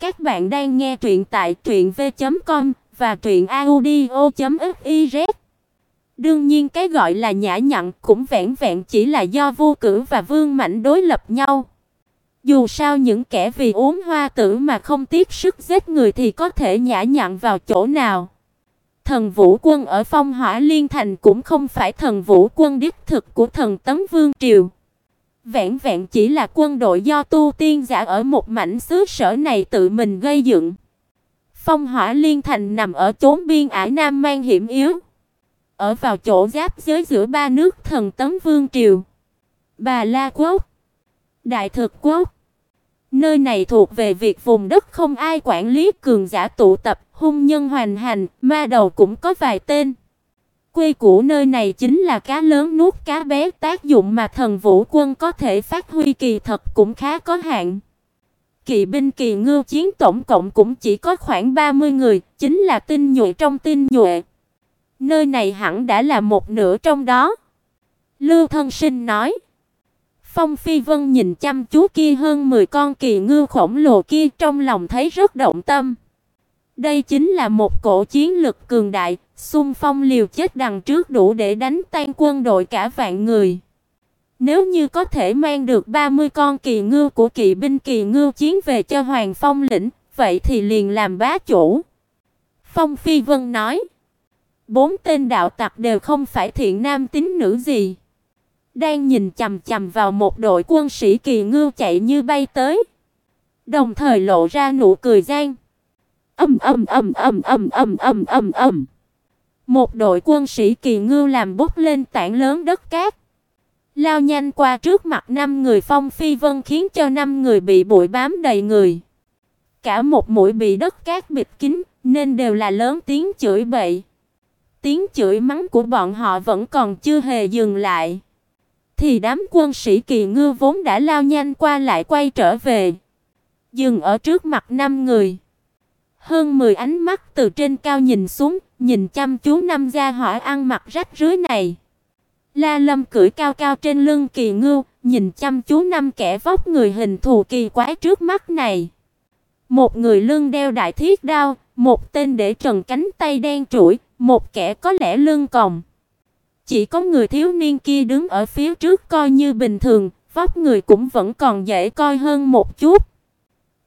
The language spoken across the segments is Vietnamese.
Các bạn đang nghe truyện tại truyệnv.com và truyệnaudio.fiz. Đương nhiên cái gọi là nhã nhặn cũng vẹn vẹn chỉ là do vô cử và vương mạnh đối lập nhau. Dù sao những kẻ vì uống hoa tử mà không tiếc sức giết người thì có thể nhã nhặn vào chỗ nào. Thần Vũ Quân ở Phong Hỏa Liên Thành cũng không phải thần Vũ Quân đích thực của thần Tấn Vương triều. Vẹn vẹn chỉ là quân đội do tu tiên giả ở một mảnh xứ sở này tự mình gây dựng. Phong Hỏa Liên Thành nằm ở chốn biên ải nam mang hiểm yếu, ở vào chỗ giáp giới giữa ba nước thần Tấn Vương triều, Bà La quốc, Đại Thực quốc. Nơi này thuộc về việc vùng đất không ai quản lý, cường giả tụ tập, hung nhân hoành hành, ma đầu cũng có vài tên. Quê cũ nơi này chính là cá lớn nuốt cá bé, tác dụng mà thần vũ quân có thể phát huy kỳ thật cũng khá có hạn. Kỵ binh kỳ ngưu chiến tổng cộng cũng chỉ có khoảng 30 người, chính là tinh nhuệ trong tinh nhuệ. Nơi này hẳn đã là một nửa trong đó. Lưu Thân Sinh nói. Phong Phi Vân nhìn chăm chú kia hơn 10 con kỳ ngưu khổng lồ kia trong lòng thấy rất động tâm. Đây chính là một cổ chiến lực cường đại, xung phong liều chết đằng trước đủ để đánh tan quân đội cả vạn người. Nếu như có thể mang được 30 con kỳ ngưu của kỵ binh kỳ ngưu chiến về cho Hoàng Phong lĩnh, vậy thì liền làm bá chủ. Phong Phi Vân nói, bốn tên đạo tặc đều không phải thiện nam tín nữ gì. Đang nhìn chằm chằm vào một đội quân sĩ kỳ ngưu chạy như bay tới, đồng thời lộ ra nụ cười gian. Ầm ầm ầm ầm ầm ầm ầm ầm ầm. Một đội quân sĩ kỳ ngưu làm bốc lên tảng lớn đất cát, lao nhanh qua trước mặt năm người Phong Phi Vân khiến cho năm người bị bụi bám đầy người. Cả một mũi bị đất cát bịt kín, nên đều là lớn tiếng chửi bậy. Tiếng chửi mắng của bọn họ vẫn còn chưa hề dừng lại. Thì đám quân sĩ kỳ ngưu vốn đã lao nhanh qua lại quay trở về, dừng ở trước mặt năm người. Hơn 10 ánh mắt từ trên cao nhìn xuống, nhìn chăm chú năm gia hỏa ăn mặc rách rưới này. La Lâm cưỡi cao cao trên lưng kỳ ngưu, nhìn chăm chú năm kẻ vóc người hình thù kỳ quái trước mắt này. Một người lưng đeo đại thiết đao, một tên để trần cánh tay đen trũi, một kẻ có lẽ lưng còng. Chỉ có người thiếu niên kia đứng ở phía trước coi như bình thường, vóc người cũng vẫn còn dễ coi hơn một chút.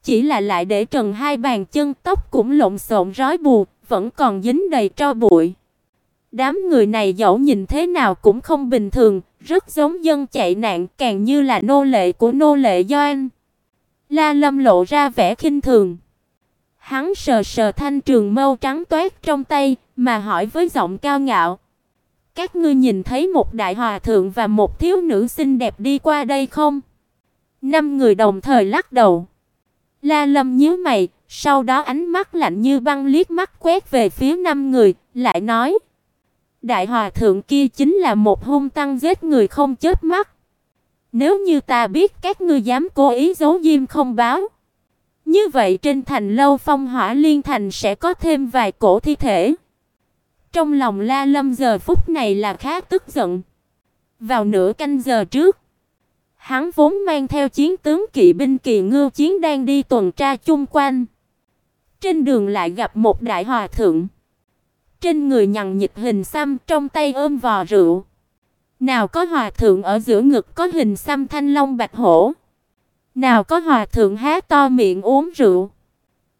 Chỉ là lại để trần hai bàn chân tóc cũng lộn xộn rối bù, vẫn còn dính đầy tro bụi. Đám người này dẫu nhìn thế nào cũng không bình thường, rất giống dân chạy nạn, càng như là nô lệ của nô lệ Doan. La Lâm lộ ra vẻ khinh thường. Hắn sờ sờ thanh trường mâu trắng toát trong tay, mà hỏi với giọng cao ngạo: "Các ngươi nhìn thấy một đại hòa thượng và một thiếu nữ xinh đẹp đi qua đây không?" Năm người đồng thời lắc đầu. La Lâm nhíu mày, sau đó ánh mắt lạnh như băng liếc mắt quét về phía năm người, lại nói: Đại hòa thượng kia chính là một hung tăng giết người không chớp mắt. Nếu như ta biết các ngươi dám cố ý giấu diêm không báo, như vậy trên thành lâu Phong Hỏa Liên thành sẽ có thêm vài cổ thi thể. Trong lòng La Lâm giờ phút này là khá tức giận. Vào nửa canh giờ trước, hắn vốn mang theo chiến tướng kỵ binh kỳ ngưu chiến đang đi tuần tra chung quanh. Trên đường lại gặp một đại hòa thượng trên người nhằn nhịt hình xăm, trong tay ôm vò rượu. Nào có hòa thượng ở giữa ngực có hình xăm thanh long bạch hổ. Nào có hòa thượng há to miệng uống rượu.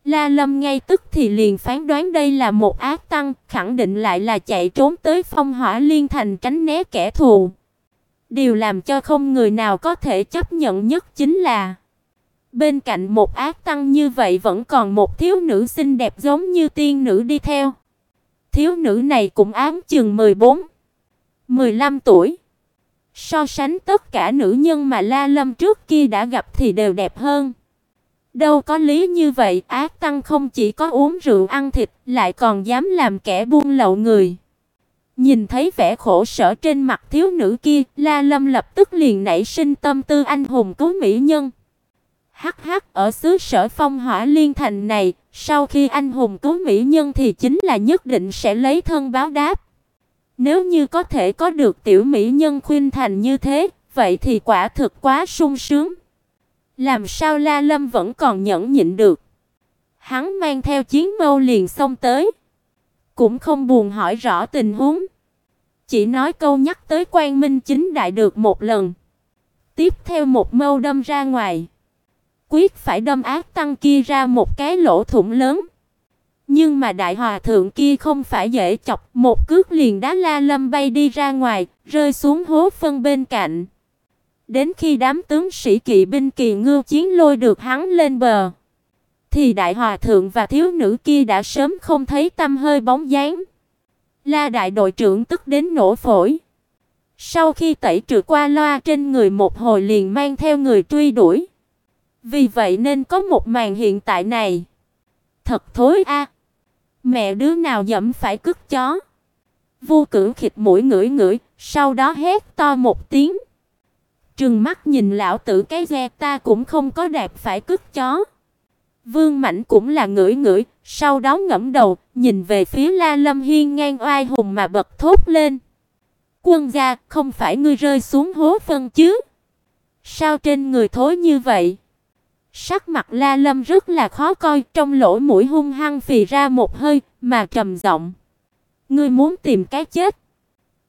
La Lâm ngay tức thì liền phán đoán đây là một ác tăng, khẳng định lại là chạy trốn tới Phong Hỏa Liên thành tránh né kẻ thù. Điều làm cho không người nào có thể chấp nhận nhất chính là bên cạnh một ác tăng như vậy vẫn còn một thiếu nữ xinh đẹp giống như tiên nữ đi theo. Thiếu nữ này cũng ám chừng 14, 15 tuổi. So sánh tất cả nữ nhân mà La Lâm trước kia đã gặp thì đều đẹp hơn. Đâu có lý như vậy, Ác Tăng không chỉ có uống rượu ăn thịt, lại còn dám làm kẻ buôn lậu người. Nhìn thấy vẻ khổ sở trên mặt thiếu nữ kia, La Lâm lập tức liền nảy sinh tâm tư anh hùng cứu mỹ nhân. Hắc hắc, ở xứ sở Phong Hỏa Liên thành này, sau khi anh hùng cứu mỹ nhân thì chính là nhất định sẽ lấy thân báo đáp. Nếu như có thể có được tiểu mỹ nhân khuyên thành như thế, vậy thì quả thực quá sung sướng. Làm sao La Lâm vẫn còn nhẫn nhịn được? Hắn mang theo chiến mâu liền xông tới, cũng không buồn hỏi rõ tình huống, chỉ nói câu nhắc tới Quan Minh chính đại được một lần. Tiếp theo một mâu đâm ra ngoài, quyết phải đâm ác tăng kia ra một cái lỗ thủng lớn. Nhưng mà đại hòa thượng kia không phải dễ chọc, một cước liền đá La Lâm bay đi ra ngoài, rơi xuống hố phân bên cạnh. Đến khi đám tướng sĩ kỵ binh kỳ ngưu chiến lôi được hắn lên bờ, thì đại hòa thượng và thiếu nữ kia đã sớm không thấy tăm hơi bóng dáng. La đại đội trưởng tức đến nổ phổi. Sau khi tẩy trừ qua loa trên người một hồi liền mang theo người truy đuổi. Vì vậy nên có một màn hiện tại này. Thật thối a. Mẹ đứa nào dẫm phải cứt chó. Vu Cử khịt mũi ngửi ngửi, sau đó hét to một tiếng. Trừng mắt nhìn lão tử cái ghe ta cũng không có đạp phải cứt chó. Vương Mạnh cũng là ngửi ngửi, sau đó ngẫm đầu, nhìn về phía La Lâm Hiên ngang oai hùng mà bật thốt lên. Quân gia, không phải ngươi rơi xuống hố phân chứ? Sao trên người thối như vậy? Sắc mặt La Lâm rất là khó coi, trong lỗ mũi hung hăng phì ra một hơi, mà trầm giọng. Ngươi muốn tìm cái chết?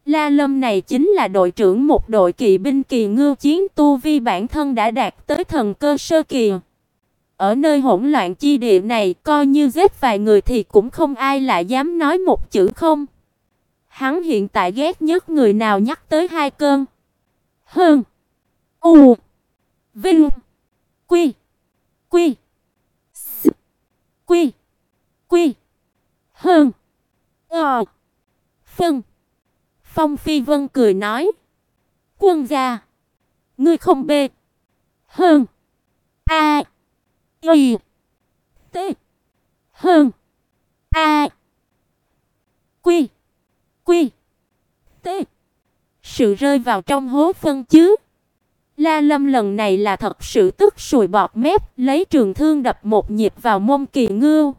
La Lâm này chính là đội trưởng một đội kỵ binh kỳ ngưu chiến tu vi bản thân đã đạt tới thần cơ sơ kỳ. Ở nơi hỗn loạn chi địa này, coi như giết vài người thì cũng không ai lại dám nói một chữ không. Hắn hiện tại ghét nhất người nào nhắc tới hai cơn. Hơn. U. Vinh. Quy. Quy. S. Quy. Quy. Hơn. Ờ. Phân. Phong Phi Vân cười nói. Quân gia. Ngươi không bê. Hơn. A. Y. T. Hơn. A. Quy. Quy. T. Sự rơi vào trong hố phân chứ. La Lâm lần này là thật sự tức sùi bọt mép, lấy trường thương đập một nhịp vào mông kỳ ngưu.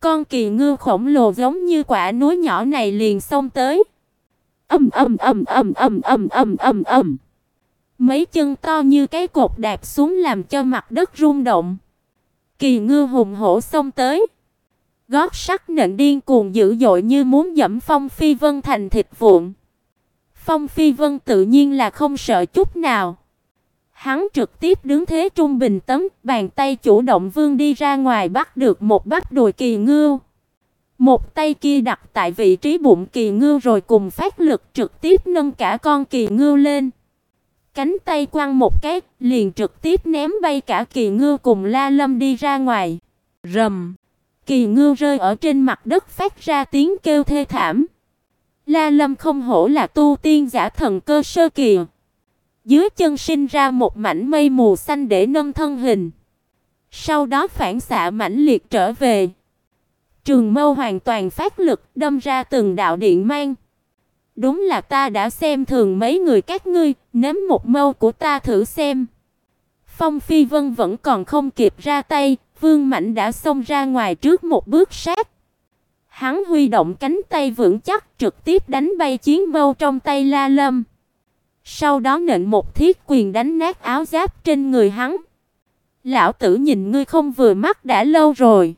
Con kỳ ngưu khổng lồ giống như quả núi nhỏ này liền xông tới. Ầm ầm ầm ầm ầm ầm ầm ầm ầm. Mấy chân to như cái cột đạp xuống làm cho mặt đất rung động. Kỳ ngư hùng hổ xông tới. Gót sắt nện điên cuồng dữ dội như muốn dẫm Phong Phi Vân thành thịt vụn. Phong Phi Vân tự nhiên là không sợ chút nào. Hắn trực tiếp đứng thế trung bình tấm, bàn tay chủ động vươn đi ra ngoài bắt được một bắp đùi kỳ ngưu. Một tay kia đặt tại vị trí bụng kỳ ngưu rồi cùng phát lực trực tiếp nâng cả con kỳ ngưu lên. Cánh tay quăng một cái, liền trực tiếp ném bay cả kỳ ngư cùng La Lâm đi ra ngoài. Rầm. Kỳ ngư rơi ở trên mặt đất phát ra tiếng kêu thê thảm. La Lâm không hổ là tu tiên giả thần cơ sơ kỳ. Dưới chân sinh ra một mảnh mây mù xanh để nâng thân hình. Sau đó phản xạ mãnh liệt trở về. Trường Mâu hoàn toàn phát lực, đâm ra từng đạo điện mang. Đúng là ta đã xem thường mấy người các ngươi, nếm một mâu của ta thử xem. Phong Phi Vân vẫn còn không kịp ra tay, Vương Mạnh đã xông ra ngoài trước một bước sát. Hắn huy động cánh tay vững chắc, trực tiếp đánh bay chiến mâu trong tay La Lâm. Sau đó nện một thiết quyền đánh nát áo giáp trên người hắn. Lão tử nhìn ngươi không vừa mắt đã lâu rồi.